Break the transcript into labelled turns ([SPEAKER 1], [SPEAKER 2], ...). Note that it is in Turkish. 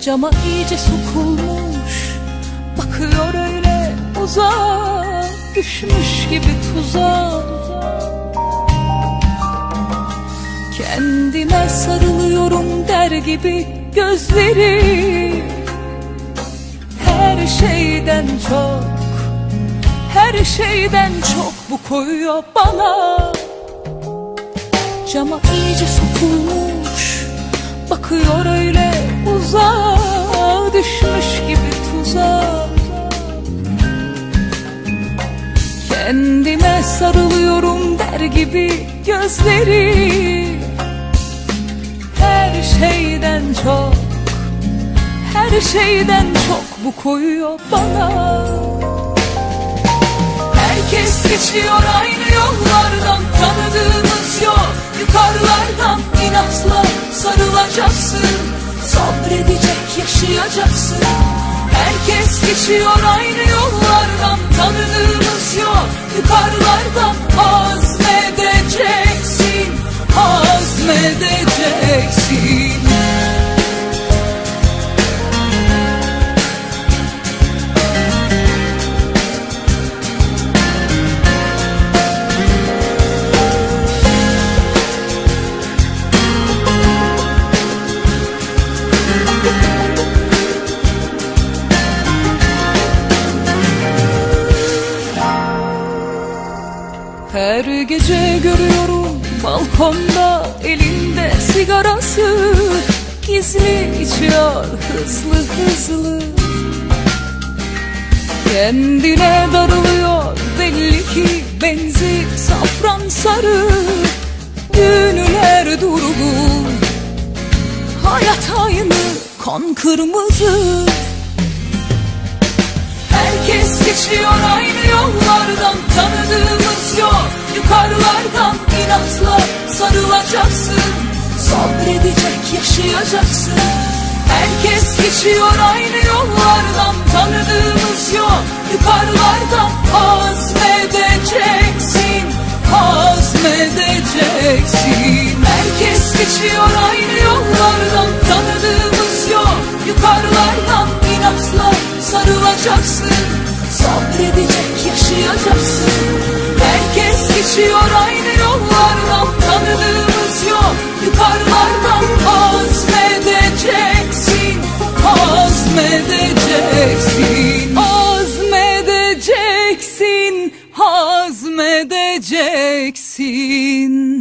[SPEAKER 1] Cama iyice sokulmuş Bakıyor öyle uzak Düşmüş gibi tuzağa. Kendime sarılıyorum der gibi gözleri Her şeyden çok Her şeyden çok bu koyuyor bana. Cama iyice sokulmuş Bakıyor öyle uzağa gibi gözleri. Her şeyden çok Her şeyden çok bu koyuyor bana. Herkes geçiyor aynı yollardan Tanıdığımız yok. Yukarılardan inatla sarılacaksın Sabredecek yaşayacaksın. Herkes geçiyor aynı yollardan Tanıdığımız yok. Yukarılardan Her gece görüyorum balkonda elinde sigarası. Gizli içiyor hızlı hızlı. Kendine darılıyor belli ki benzi safran sarı. Düğünler durgun Hayat aynı kan kırmızı. Herkes geçiyor aynı yollardan Tanıdığımız yukarılardan inatla sarılacaksın. Sabredecek yaşayacaksın. Herkes geçiyor aynı yollardan. Tanıdığımız yok. Yukarılardan Azmedeceksin Azmedeceksin Herkes geçiyor aynı yollardan. Tanıdığımız yok. Yukarılardan inatla sarılacaksın. Sabredecek yaşayacaksın Herkes geçiyor aynı yollardan Tanıdığımız yok. Yukarılardan Azmedeceksin Azmedeceksin Azmedeceksin Azmedeceksin